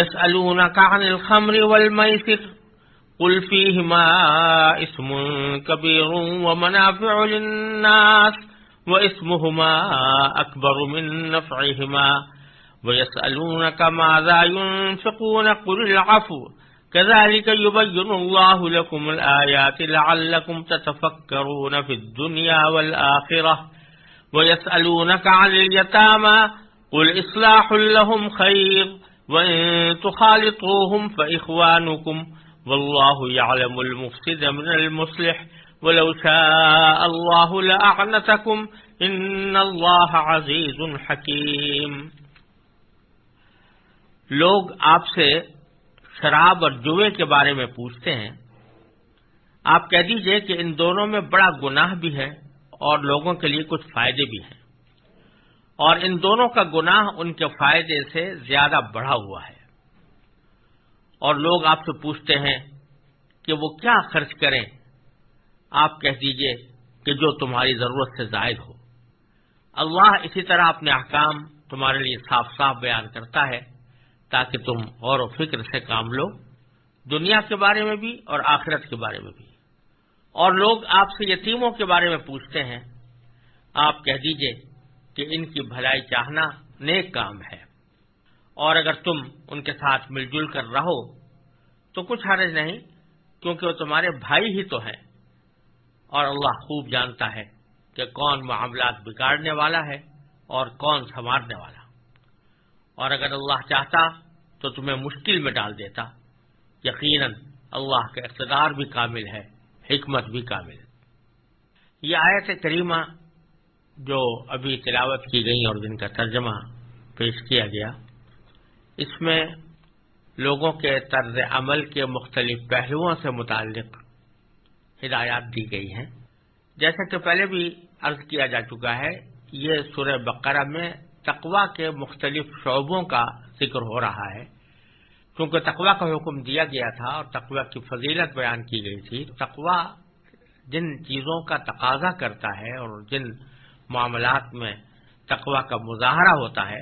يسألونك عن الخمر والميسر قل فيهما اسم كبير ومنافع للناس واسمهما أكبر من نفعهما ويسألونك ماذا ينفقون قل العفو كذلك يبين الله لكم الآيات لعلكم تتفكرون في الدنيا والآخرة ويسألونك عن اليتامى قل إصلاح لهم خير وإن تخالطوهم فإخوانكم والله يعلم المفسد من المصلح ولو شاء الله لأعنتكم إن الله عزيز حكيم۔ لوگ آپ سے شراب اور جوئے کے بارے میں پوچھتے ہیں۔ آپ کہہ دیجیے کہ ان دونوں میں بڑا گناہ بھی ہے اور لوگوں کے لیے کچھ فائدے بھی ہیں۔ اور ان دونوں کا گناہ ان کے فائدے سے زیادہ بڑھا ہوا ہے۔ اور لوگ آپ سے پوچھتے ہیں کہ وہ کیا خرچ کریں؟ آپ کہہ دیجیے کہ جو تمہاری ضرورت سے زائد ہو۔ اللہ اسی طرح اپنے احکام تمہارے لیے صاف صاف بیان کرتا ہے تاکہ تم غور و فکر سے کام لو، دنیا کے بارے میں بھی اور آخرت کے بارے میں بھی۔ اور لوگ آپ سے یتیموں کے بارے میں پوچھتے ہیں، آپ کہہ دیجیے کہ ان کی بھلائی چاہنا نیک کام ہے۔ اور اگر تم ان کے ساتھ مل جل کر رہو تو کچھ حرج نہیں، کیونکہ وہ تمہارے بھائی ہی تو ہیں۔ اور اللہ خوب جانتا ہے کہ کون معاملات بگاڑنے والا ہے اور کون سنوارنے والا۔ اور اگر اللہ چاہتا تو تمہیں مشکل میں ڈال دیتا۔ یقیناً اللہ کا اقتدار بھی کامل ہے، حکمت بھی کامل۔ یہ آیت کریمہ جو ابھی تلاوت کی گئی اور جن کا ترجمہ پیش کیا گیا، اس میں لوگوں کے طرز عمل کے مختلف پہلوؤں سے متعلق ہدایات دی گئی ہیں۔ جیسا کہ پہلے بھی عرض کیا جا چکا ہے، یہ سورہ بقرہ میں تقوا کے مختلف شعبوں کا ذکر ہو رہا ہے۔ کیونکہ تقوا کا حکم دیا گیا تھا اور تقوا کی فضیلت بیان کی گئی تھی تقوا جن چیزوں کا تقاضا کرتا ہے اور جن معاملات میں تقوا کا مظاہرہ ہوتا ہے،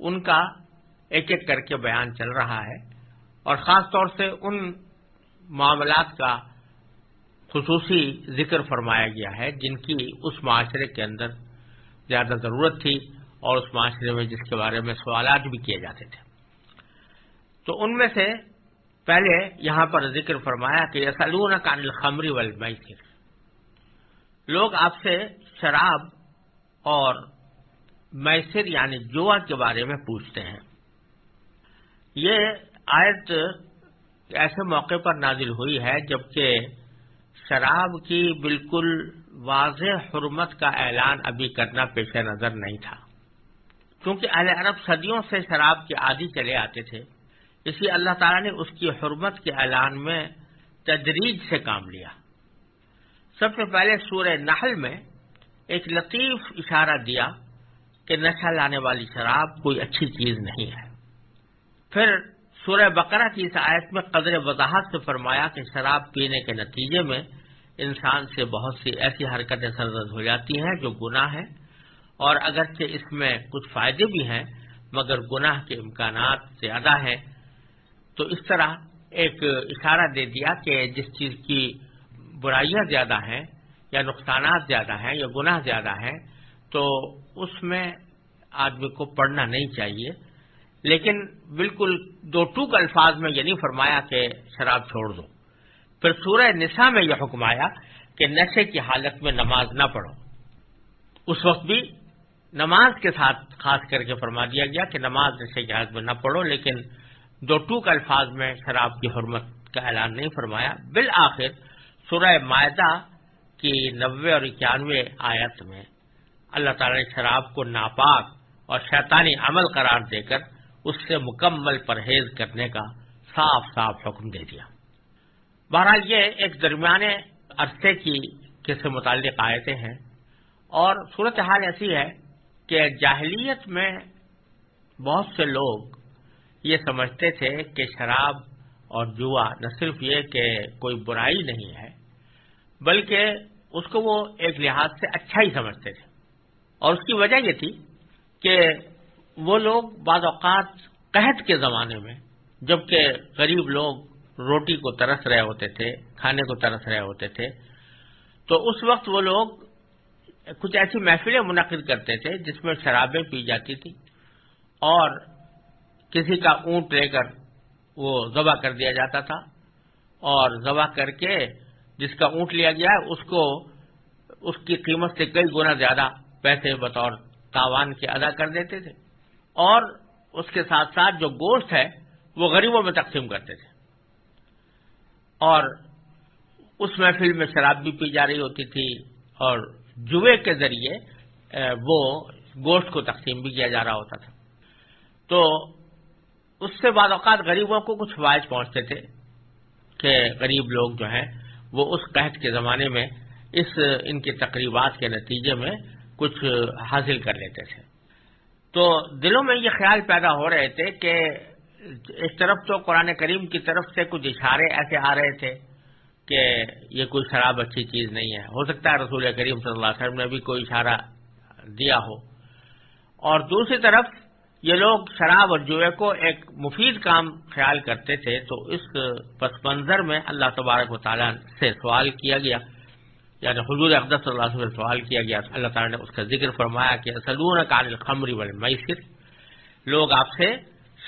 ان کا ایک ایک کر کے بیان چل رہا ہے۔ اور خاص طور سے ان معاملات کا خصوصی ذکر فرمایا گیا ہے جن کی اس معاشرے کے اندر زیادہ ضرورت تھی اور اس معاشرے میں جس کے بارے میں سوالات بھی کیے جاتے تھے۔ تو ان میں سے پہلے یہاں پر ذکر فرمایا کہ سلون کان الخمری والمیسر۔ لوگ آپ سے شراب اور میسر یعنی جوا کے بارے میں پوچھتے ہیں۔ یہ آیت ایسے موقع پر نازل ہوئی ہے جبکہ شراب کی بالکل واضح حرمت کا اعلان ابھی کرنا پیش نظر نہیں تھا۔ کیونکہ اہل عرب صدیوں سے شراب کے عادی چلے آتے تھے، اس لیے اللہ تعالیٰ نے اس کی حرمت کے اعلان میں تدریج سے کام لیا۔ سب سے پہلے سورہ نحل میں ایک لطیف اشارہ دیا کہ نشہ لانے والی شراب کوئی اچھی چیز نہیں ہے۔ پھر سورہ بقرہ کی اس آیت میں قدر وضاحت سے فرمایا کہ شراب پینے کے نتیجے میں انسان سے بہت سی ایسی حرکتیں سرزد ہو جاتی ہیں جو گناہ ہے اور اگرچہ اس میں کچھ فائدے بھی ہیں، مگر گناہ کے امکانات زیادہ ہیں۔ تو اس طرح ایک اشارہ دے دیا کہ جس چیز کی برائیاں زیادہ ہیں یا نقصانات زیادہ ہیں یا گناہ زیادہ ہیں، تو اس میں آدمی کو پڑھنا نہیں چاہیے۔ لیکن بالکل دو ٹوک الفاظ میں یہ نہیں فرمایا کہ شراب چھوڑ دو۔ پھر سورہ نساء میں یہ حکم آیا کہ نشے کی حالت میں نماز نہ پڑھو۔ اس وقت بھی نماز کے ساتھ خاص کر کے فرما دیا گیا کہ نماز نشے کی حالت میں نہ پڑھو، لیکن دو ٹوک الفاظ میں شراب کی حرمت کا اعلان نہیں فرمایا۔ بالآخر سورہ معدہ کی نوے اور اکیانوے آیت میں اللہ تعالی نے شراب کو ناپاک اور شیطانی عمل قرار دے کر اس سے مکمل پرہیز کرنے کا صاف صاف حکم دے دیا۔ بہرحال یہ ایک درمیانے عرصے کی سے متعلق آیتیں ہیں اور صورتحال ایسی ہے کہ جاہلیت میں بہت سے لوگ یہ سمجھتے تھے کہ شراب اور جوا نہ صرف یہ کہ کوئی برائی نہیں ہے بلکہ اس کو وہ ایک لحاظ سے اچھا ہی سمجھتے تھے۔ اور اس کی وجہ یہ تھی کہ وہ لوگ بعض اوقات قحط کے زمانے میں جبکہ غریب لوگ روٹی کو ترس رہے ہوتے تھے، کھانے کو ترس رہے ہوتے تھے، تو اس وقت وہ لوگ کچھ ایسی محفلیں منعقد کرتے تھے جس میں شرابیں پی جاتی تھی اور کسی کا اونٹ لے کر وہ ذبح کر دیا جاتا تھا اور ذبح کر کے جس کا اونٹ لیا گیا ہے، اس کو، اس کی قیمت سے کئی گنا زیادہ پیسے بطور تاوان کے ادا کر دیتے تھے۔ اور اس کے ساتھ ساتھ جو گوشت ہے، وہ غریبوں میں تقسیم کرتے تھے۔ اور اس محفل میں شراب بھی پی جا رہی ہوتی تھی اور جوے کے ذریعے وہ گوشت کو تقسیم بھی کیا جا رہا ہوتا تھا۔ تو اس سے بعض اوقات غریبوں کو کچھ فوائد پہنچتے تھے کہ غریب لوگ جو ہیں وہ اس قحط کے زمانے میں اس، ان کی تقریبات کے نتیجے میں کچھ حاصل کر لیتے تھے۔ تو دلوں میں یہ خیال پیدا ہو رہے تھے کہ اس طرف تو قرآن کریم کی طرف سے کچھ اشارے ایسے آ رہے تھے کہ یہ کوئی شراب اچھی چیز نہیں ہے۔ ہو سکتا ہے رسول کریم صلی اللہ علیہ وسلم نے بھی کوئی اشارہ دیا ہو۔ اور دوسری طرف یہ لوگ شراب اور جوئے کو ایک مفید کام خیال کرتے تھے، تو اس پس منظر میں اللہ تبارک و تعالیٰ سے سوال کیا گیا۔ یعنی حضور اقدس صلی اللہ علیہ وسلم سے سوال کیا گیا۔ اللہ تعالیٰ نے اس کا ذکر فرمایا کہ سلون کال خمری والمیسر۔ لوگ آپ سے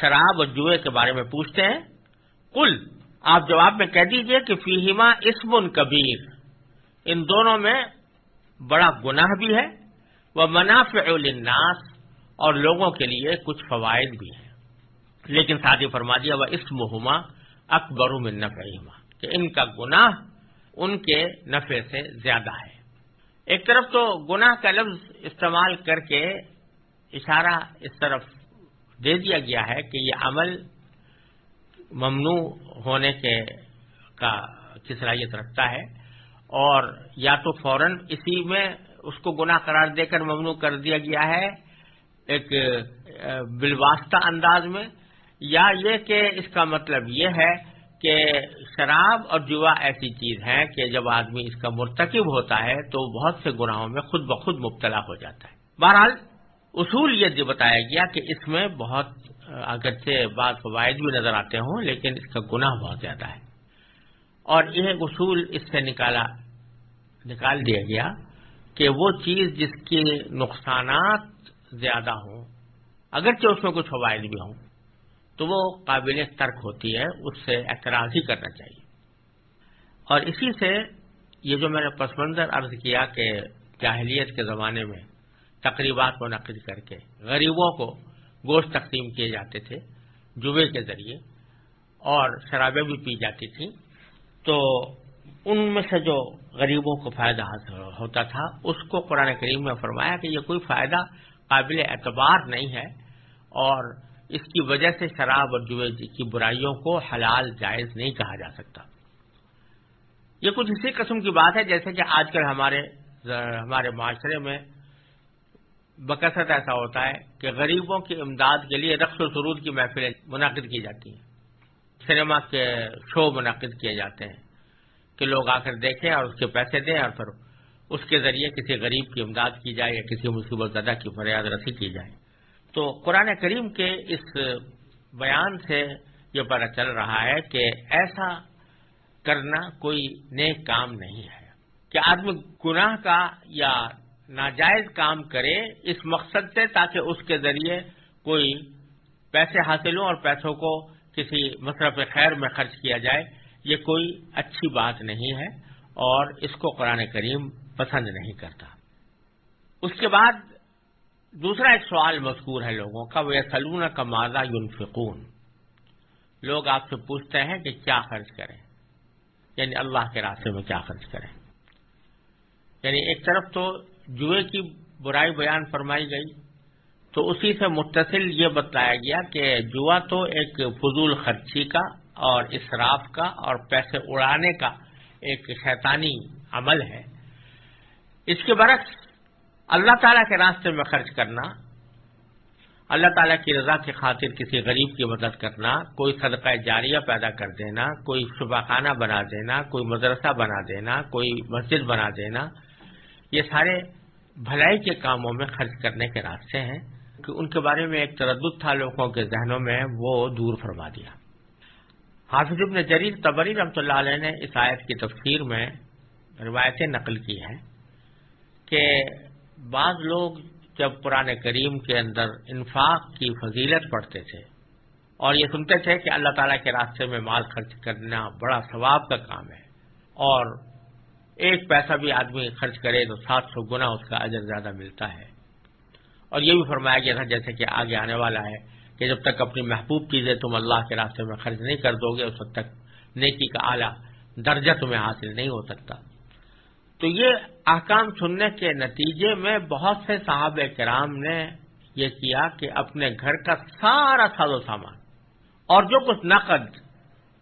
شراب اور جوئے کے بارے میں پوچھتے ہیں۔ کل آپ جواب میں کہہ دیجیے کہ فیہما اسم کبیر۔ ان دونوں میں بڑا گناہ بھی ہے۔ وہ منافع للناس۔ اور لوگوں کے لیے کچھ فوائد بھی ہیں۔ لیکن ساتھ ہی فرما دیا وہ اسم ہوما اکبر من نفعہما کہ ان کا گناہ ان کے نفع سے زیادہ ہے۔ ایک طرف تو گناہ کا لفظ استعمال کر کے اشارہ اس طرف دے دیا گیا ہے کہ یہ عمل ممنوع ہونے کے کا کی صلاحیت رکھتا ہے، اور یا تو فوراً اسی میں اس کو گناہ قرار دے کر ممنوع کر دیا گیا ہے ایک بالواسطہ انداز میں، یا یہ کہ اس کا مطلب یہ ہے کہ شراب اور جوا ایسی چیز ہے کہ جب آدمی اس کا مرتکب ہوتا ہے تو بہت سے گناہوں میں خود بخود مبتلا ہو جاتا ہے۔ بہرحال، اصول یہ بتایا گیا کہ اس میں بہت اگرچہ بعض فوائد بھی نظر آتے ہوں، لیکن اس کا گناہ بہت زیادہ ہے۔ اور یہ اصول اس سے نکالا، نکال دیا گیا کہ وہ چیز جس کے نقصانات زیادہ ہوں، اگرچہ اس میں کچھ فوائد بھی ہوں، تو وہ قابل ترک ہوتی ہے، اس سے اعتراض ہی کرنا چاہیے۔ اور اسی سے یہ جو میں نے پس منظر عرض کیا کہ جاہلیت کے زمانے میں تقریبات منعقد کر کے غریبوں کو گوشت تقسیم کیے جاتے تھے جوے کے ذریعے، اور شرابیں بھی پی جاتی تھیں، تو ان میں سے جو غریبوں کو فائدہ حاصل ہوتا تھا، اس کو قرآن کریم میں فرمایا کہ یہ کوئی فائدہ قابل اعتبار نہیں ہے اور اس کی وجہ سے شراب اور جوے کی برائیوں کو حلال جائز نہیں کہا جا سکتا۔ یہ کچھ اسی قسم کی بات ہے جیسے کہ آج کل ہمارے ہمارے معاشرے میں بکثرت ایسا ہوتا ہے کہ غریبوں کی امداد کے لیے رقص و سرود کی محفلیں منعقد کی جاتی ہیں۔ سنیما کے شو منعقد کیے جاتے ہیں کہ لوگ آ کر دیکھیں اور اس کے پیسے دیں اور پھر اس کے ذریعے کسی غریب کی امداد کی جائے یا کسی مصیبت زدہ کی فریاد رسی کی جائے۔ تو قرآن کریم کے اس بیان سے یہ پتہ چل رہا ہے کہ ایسا کرنا کوئی نیک کام نہیں ہے۔ کہ آدمی گناہ کا یا ناجائز کام کرے اس مقصد سے تاکہ اس کے ذریعے کوئی پیسے حاصل ہوں اور پیسوں کو کسی مصرف خیر میں خرچ کیا جائے، یہ کوئی اچھی بات نہیں ہے۔ اور اس کو قرآن کریم پسند نہیں کرتا۔ اس کے بعد دوسرا ایک سوال مذکور ہے لوگوں کا، وہ سلون کا مادہ یونفقون لوگ آپ سے پوچھتے ہیں کہ کیا خرچ کریں۔ یعنی اللہ کے راستے میں کیا خرچ کریں۔ یعنی ایک طرف تو جوئے کی برائی بیان فرمائی گئی، تو اسی سے متصل یہ بتایا گیا کہ جوا تو ایک فضول خرچی کا اور اسراف کا اور پیسے اڑانے کا ایک شیطانی عمل ہے۔ اس کے برعکس اللہ تعالیٰ کے راستے میں خرچ کرنا، اللہ تعالیٰ کی رضا کی خاطر کسی غریب کی مدد کرنا، کوئی صدقہ جاریہ پیدا کر دینا، کوئی صبح خانہ بنا دینا، کوئی مدرسہ بنا دینا، کوئی مسجد بنا دینا، یہ سارے بھلائی کے کاموں میں خرچ کرنے کے راستے ہیں کہ ان کے بارے میں ایک تردد تھا لوگوں کے ذہنوں میں، وہ دور فرما دیا۔ حافظ ابن جریر تبری رحمۃ اللہ علیہ نے اس آیت کی تفسیر میں روایتیں نقل کی ہیں۔ کہ بعض لوگ جب قرآن کریم کے اندر انفاق کی فضیلت پڑھتے تھے اور یہ سنتے تھے کہ اللہ تعالیٰ کے راستے میں مال خرچ کرنا بڑا ثواب کا کام ہے اور ایک پیسہ بھی آدمی خرچ کرے تو سات سو گنا اس کا اجر زیادہ ملتا ہے۔ اور یہ بھی فرمایا گیا تھا جیسے کہ آگے آنے والا ہے کہ جب تک اپنی محبوب چیزیں تم اللہ کے راستے میں خرچ نہیں کر دو گے، اس وقت تک نیکی کا اعلیٰ درجہ تمہیں حاصل نہیں ہو سکتا۔ تو یہ احکام سننے کے نتیجے میں بہت سے صاحب کرام نے یہ کیا کہ اپنے گھر کا سارا ساز و سامان اور جو کچھ نقد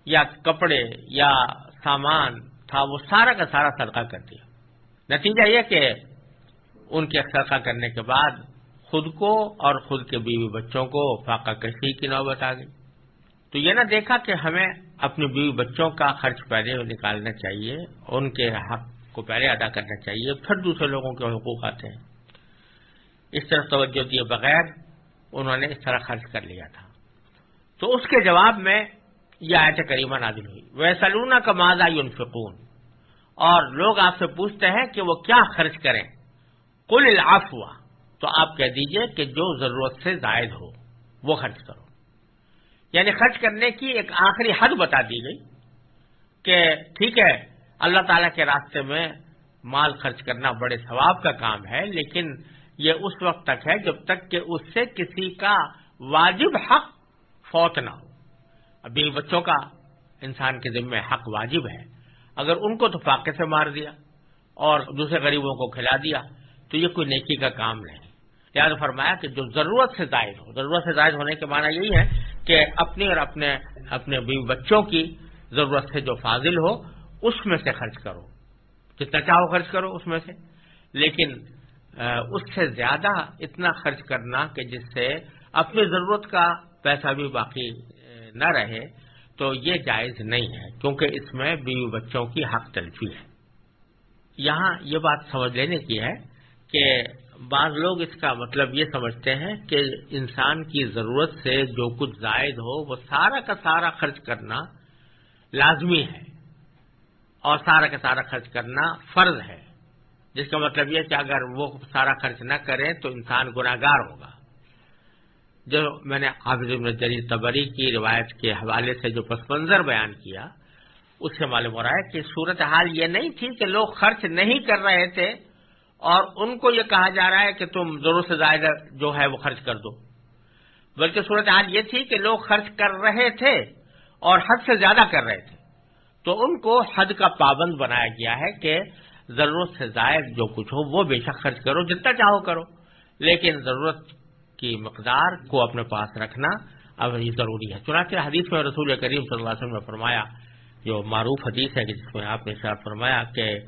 یا کپڑے یا سامان تھا وہ سارا کا سارا صدقہ کر دیا۔ نتیجہ یہ کہ ان کے صدقہ کرنے کے بعد خود کو اور خود کے بیوی بچوں کو فاقہ کشی کی نوبت آ گئی۔ تو یہ نہ دیکھا کہ ہمیں اپنے بیوی بچوں کا خرچ پہلے نکالنا چاہیے، ان کے حق کو پہلے ادا کرنا چاہیے، پھر دوسرے لوگوں کے حقوق آتے ہیں۔ اس طرح توجہ دیے بغیر انہوں نے اس طرح خرچ کر لیا تھا۔ تو اس کے جواب میں یہ آیت کریمہ نازل ہوئی۔ وہ سلونا کا ماضا یونفقون اور لوگ آپ سے پوچھتے ہیں کہ وہ کیا خرچ کریں۔ کل العفو، تو آپ کہہ دیجیے کہ جو ضرورت سے زائد ہو، وہ خرچ کرو۔ یعنی خرچ کرنے کی ایک آخری حد بتا دی گئی کہ ٹھیک ہے اللہ تعالی کے راستے میں مال خرچ کرنا بڑے ثواب کا کام ہے، لیکن یہ اس وقت تک ہے جب تک کہ اس سے کسی کا واجب حق فوت نہ ہو۔ ابھی بچوں کا انسان کے ذمے حق واجب ہے۔ اگر ان کو تو فاقے سے مار دیا اور دوسرے غریبوں کو کھلا دیا، تو یہ کوئی نیکی کا کام نہیں۔ یاد فرمایا کہ جو ضرورت سے زائد ہو، ضرورت سے زائد ہونے کے معنی یہی ہے کہ اپنی اور اپنے اپنے بیوی بچوں کی ضرورت سے جو فاضل ہو اس میں سے خرچ کرو۔ جتنا چاہو خرچ کرو اس میں سے۔ لیکن اس سے زیادہ اتنا خرچ کرنا کہ جس سے اپنی ضرورت کا پیسہ بھی باقی نہ رہے، تو یہ جائز نہیں ہے۔ کیونکہ اس میں بیوی بچوں کی حق تلفی ہے۔ یہاں یہ بات سمجھ لینے کی ہے کہ بعض لوگ اس کا مطلب یہ سمجھتے ہیں کہ انسان کی ضرورت سے جو کچھ زائد ہو، وہ سارا کا سارا خرچ کرنا لازمی ہے۔ اور سارا کا سارا خرچ کرنا فرض ہے۔ جس کا مطلب یہ کہ اگر وہ سارا خرچ نہ کرے تو انسان گناگار ہوگا۔ جو میں نے حافظ جری تبری کی روایت کے حوالے سے جو پس منظر بیان کیا، اس سے معلوم ہو رہا ہے کہ صورتحال یہ نہیں تھی کہ لوگ خرچ نہیں کر رہے تھے اور ان کو یہ کہا جا رہا ہے کہ تم ضرورت سے زائد جو ہے وہ خرچ کر دو۔ بلکہ صورت حال یہ تھی کہ لوگ خرچ کر رہے تھے اور حد سے زیادہ کر رہے تھے۔ تو ان کو حد کا پابند بنایا گیا ہے کہ ضرورت سے زائد جو کچھ ہو وہ بے شک خرچ کرو، جتنا چاہو کرو۔ لیکن ضرورت کی مقدار کو اپنے پاس رکھنا اب یہ ضروری ہے۔ چنانچہ حدیث میں رسول کریم صلی اللہ علیہ وسلم نے فرمایا، جو معروف حدیث ہے جس میں آپ نے فرمایا کہ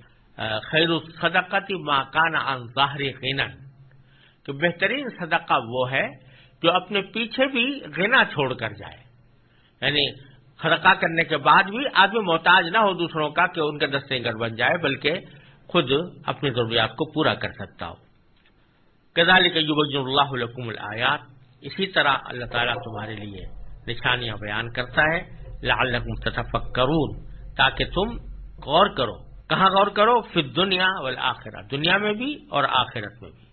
خیر الصدقتی ماکان عن ظاہر غنا۔ کہ بہترین صدقہ وہ ہے جو اپنے پیچھے بھی غنا چھوڑ کر جائے۔ یعنی صدقہ کرنے کے بعد بھی آدمی محتاج نہ ہو دوسروں کا کہ ان کے دستے گھر بن جائے، بلکہ خود اپنی ضروریات کو پورا کر سکتا ہو۔ کزال کے اللہ الحکم الیات اسی طرح اللہ تعالیٰ تمہارے لیے نشانیاں بیان کرتا ہے۔ لعلکم تتفکرون۔ تاکہ تم غور کرو۔ کہاں غور کرو؟ پھر دنیا والآخرہ۔ دنیا میں بھی اور آخرت میں بھی۔